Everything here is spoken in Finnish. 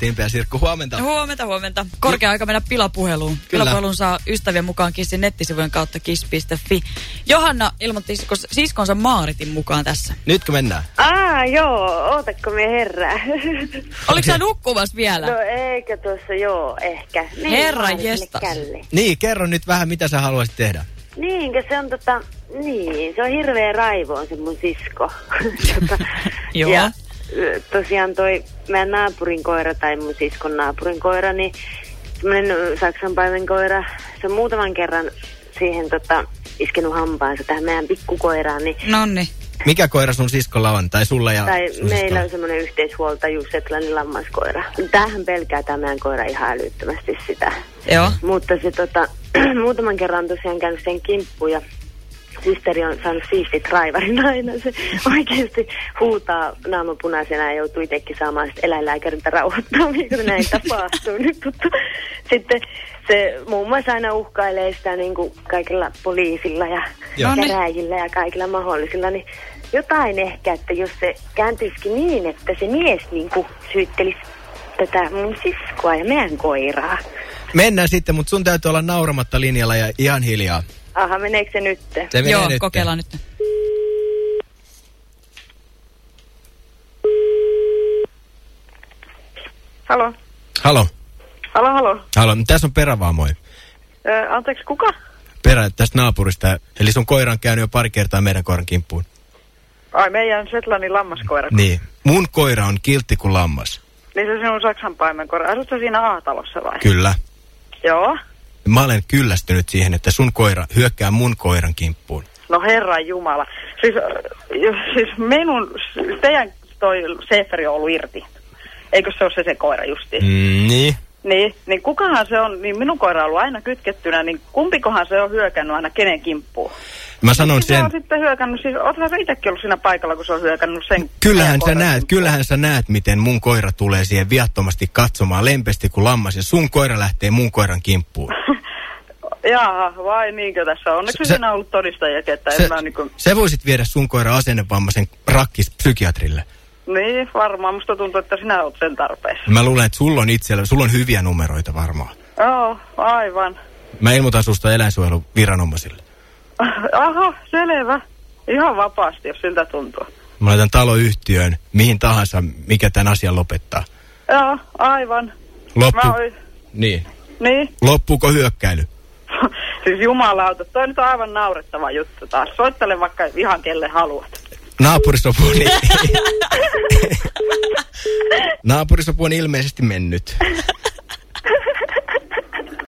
Timpe ja Sirkku, huomenta. Huomenta, huomenta. Korkea aika mennä pilapuheluun. Kyllä. Pilapuhelun saa ystävien mukaan Kissin nettisivujen kautta kiss.fi. Johanna ilmoitti siskos- siskonsa Maaritin mukaan tässä. Nytkö mennään? Aa, joo, ootakko me herää? Oliko sä nukkuvassa vielä? no eikö tuossa, joo, ehkä. Niin, Herra jestas. källe. Niin, kerro nyt vähän, mitä sä haluaisit tehdä. Niinkö se on tota, niin, se on hirveä raivoon se mun sisko. tota, Joo. Ja tosiaan toi meidän naapurin koira tai mun siskon naapurin koira, niin semmoinen saksanpaimen koira, se on muutaman kerran siihen tota, iskenut hampaansa tähän meidän pikkukoiraan, niin Nonni. Mikä koira sun siskolla on? Tai sulla ja Tai meillä siskolla? on semmoinen yhteishuoltajuus, Setlanin lammaskoira. Tämähän pelkää tämä meidän koira ihan älyttömästi sitä. Joo. Mutta se tota, muutaman kerran on tosiaan käynyt sen kimppuun ja systeri on saanut siistit raivarin aina. Se oikeasti huutaa naamapunaisena ja joutuu itsekin saamaan sit eläinlääkäriltä rauhoittaa, mikä näin tapahtuu. Nyt, mutta sitten se muun muassa aina uhkailee sitä niin kuin kaikilla poliisilla ja Joo. Noniin. käräjillä ja kaikilla mahdollisilla. Niin jotain ehkä, että jos se kääntyisikin niin, että se mies niin kuin syyttelisi tätä mun siskoa ja meidän koiraa. Mennään sitten, mutta sun täytyy olla nauramatta linjalla ja ihan hiljaa. Aha, meneekö se nyt? Se menee Joo, nyt. kokeillaan nyt. Halo. Halo, Halo, halo. halo. Tässä on perävaamoi. Ö, anteeksi, kuka? Perä tästä naapurista. Eli sun koira on käynyt jo pari kertaa meidän koiran kimppuun. Ai, meidän Shetlandin lammaskoira. Niin. Mun koira on kiltti kuin lammas. Niin se sinun Saksan paimenkoira. Asutko siinä A-talossa vai? Kyllä. Joo. Mä olen kyllästynyt siihen, että sun koira hyökkää mun koiran kimppuun. No herran jumala. Siis, äh, siis minun, teidän toi Seferi on ollut irti. Eikö se ole se se koira justiin? Mm. Niin. Niin, niin kukahan se on, niin minun koira on ollut aina kytkettynä, niin kumpikohan se on hyökännyt aina kenen kimppuun? Mä sanon Miksi se sen, on sitten hyökännyt, siis oothan sä itsekin ollut siinä paikalla, kun se on hyökännyt sen... kyllähän sä näet, kimppuun. kyllähän sä näet, miten mun koira tulee siihen viattomasti katsomaan lempesti kuin lammas ja sun koira lähtee mun koiran kimppuun. Jaa, vai niinkö tässä on? Onneksi siinä on ollut todistajia, että Se, en mä niinku... se voisit viedä sun koira asennevammaisen rakkis psykiatrille. Niin, varmaan. Musta tuntuu, että sinä olet sen tarpeessa. Mä luulen, että sulla on itsellä, sulla on hyviä numeroita varmaan. Joo, aivan. Mä ilmoitan susta eläinsuojeluviranomaisille. Aha, selvä. Ihan vapaasti, jos siltä tuntuu. Mä laitan taloyhtiöön, mihin tahansa, mikä tämän asian lopettaa. Joo, aivan. Loppu... Mä. Niin. Niin. Loppuuko hyökkäily? Siis jumalauta, toi nyt on aivan naurettava juttu taas. Soittele vaikka ihan kelle haluat. Naapurisopu on, on ilmeisesti mennyt.